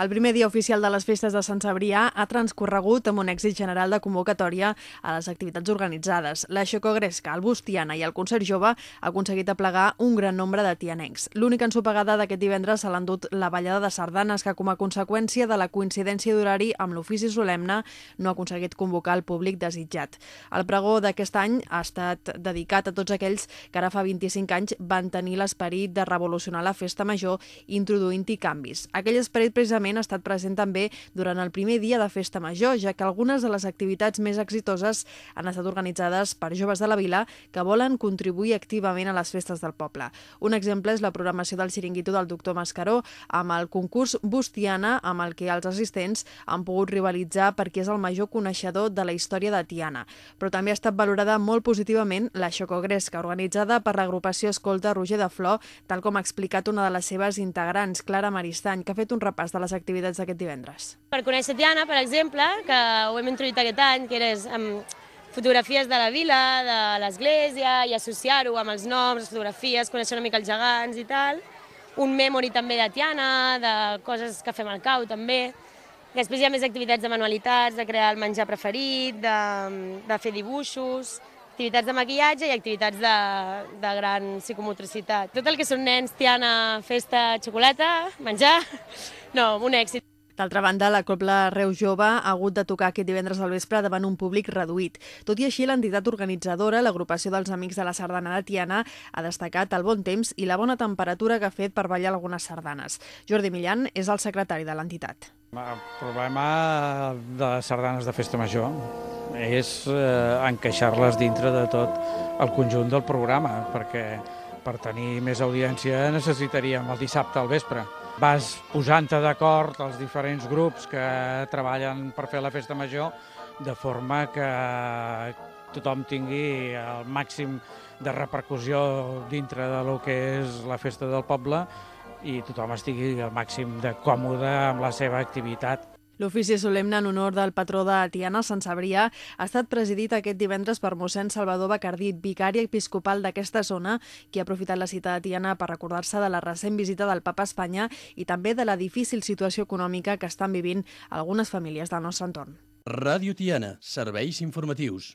El primer dia oficial de les festes de Sant Cebrià ha transcorregut amb un èxit general de convocatòria a les activitats organitzades. La Xocogresca, el Bustiana i el Concert Jove ha aconseguit aplegar un gran nombre de tianencs. L'única ensopegada d'aquest divendres se l'ha endut la ballada de sardanes que, com a conseqüència de la coincidència d'horari amb l'ofici solemne, no ha aconseguit convocar el públic desitjat. El pregó d'aquest any ha estat dedicat a tots aquells que ara fa 25 anys van tenir l'esperit de revolucionar la festa major introduint-hi canvis. Aquell esperit precisament ha estat present també durant el primer dia de Festa Major, ja que algunes de les activitats més exitoses han estat organitzades per joves de la vila que volen contribuir activament a les festes del poble. Un exemple és la programació del xiringuito del doctor Mascaró amb el concurs Bustiana, amb el que els assistents han pogut rivalitzar perquè és el major coneixedor de la història de Tiana. Però també ha estat valorada molt positivament la Xocogresca, organitzada per l'agrupació Escolta Roger de Flor, tal com ha explicat una de les seves integrants, Clara Maristany, que ha fet un repàs de les activitats d'aquest divendres. Per conèixer Tiana, per exemple, que ho hem introduït aquest any, que és amb fotografies de la vila, de l'església, i associar-ho amb els noms, les fotografies, conèixer una mica els gegants i tal. Un memory també de Tiana, de coses que fem al cau també. Després hi ha més activitats de manualitats, de crear el menjar preferit, de, de fer dibuixos, activitats de maquillatge i activitats de, de gran psicomotricitat. Tot el que són nens, Tiana, festa, xocolata, menjar, no, un èxit. D'altra banda, la Copla Reus Jove ha hagut de tocar aquest divendres al vespre davant un públic reduït. Tot i així, l'entitat organitzadora, l'agrupació dels Amics de la Sardana de Tiana, ha destacat el bon temps i la bona temperatura que ha fet per ballar algunes sardanes. Jordi Millan és el secretari de l'entitat. El problema de les sardanes de festa major és eh, encaixar-les dintre de tot el conjunt del programa, perquè per tenir més audiència necessitaríem el dissabte al vespre vas posant-te d'acord els diferents grups que treballen per fer la festa major de forma que tothom tingui el màxim de repercussió dintre de lo que és la festa del poble i tothom estigui el màxim de còmode amb la seva activitat. L'ofici solemne en honor del patró de Tiana, Sant Sabrià, ha estat presidit aquest divendres per mossèn Salvador Bacardí, vicari episcopal d'aquesta zona, qui ha aprofitat la cita de Tiana per recordar-se de la recent visita del papa a Espanya i també de la difícil situació econòmica que estan vivint algunes famílies del nostre entorn. Ràdio Tiana, serveis informatius.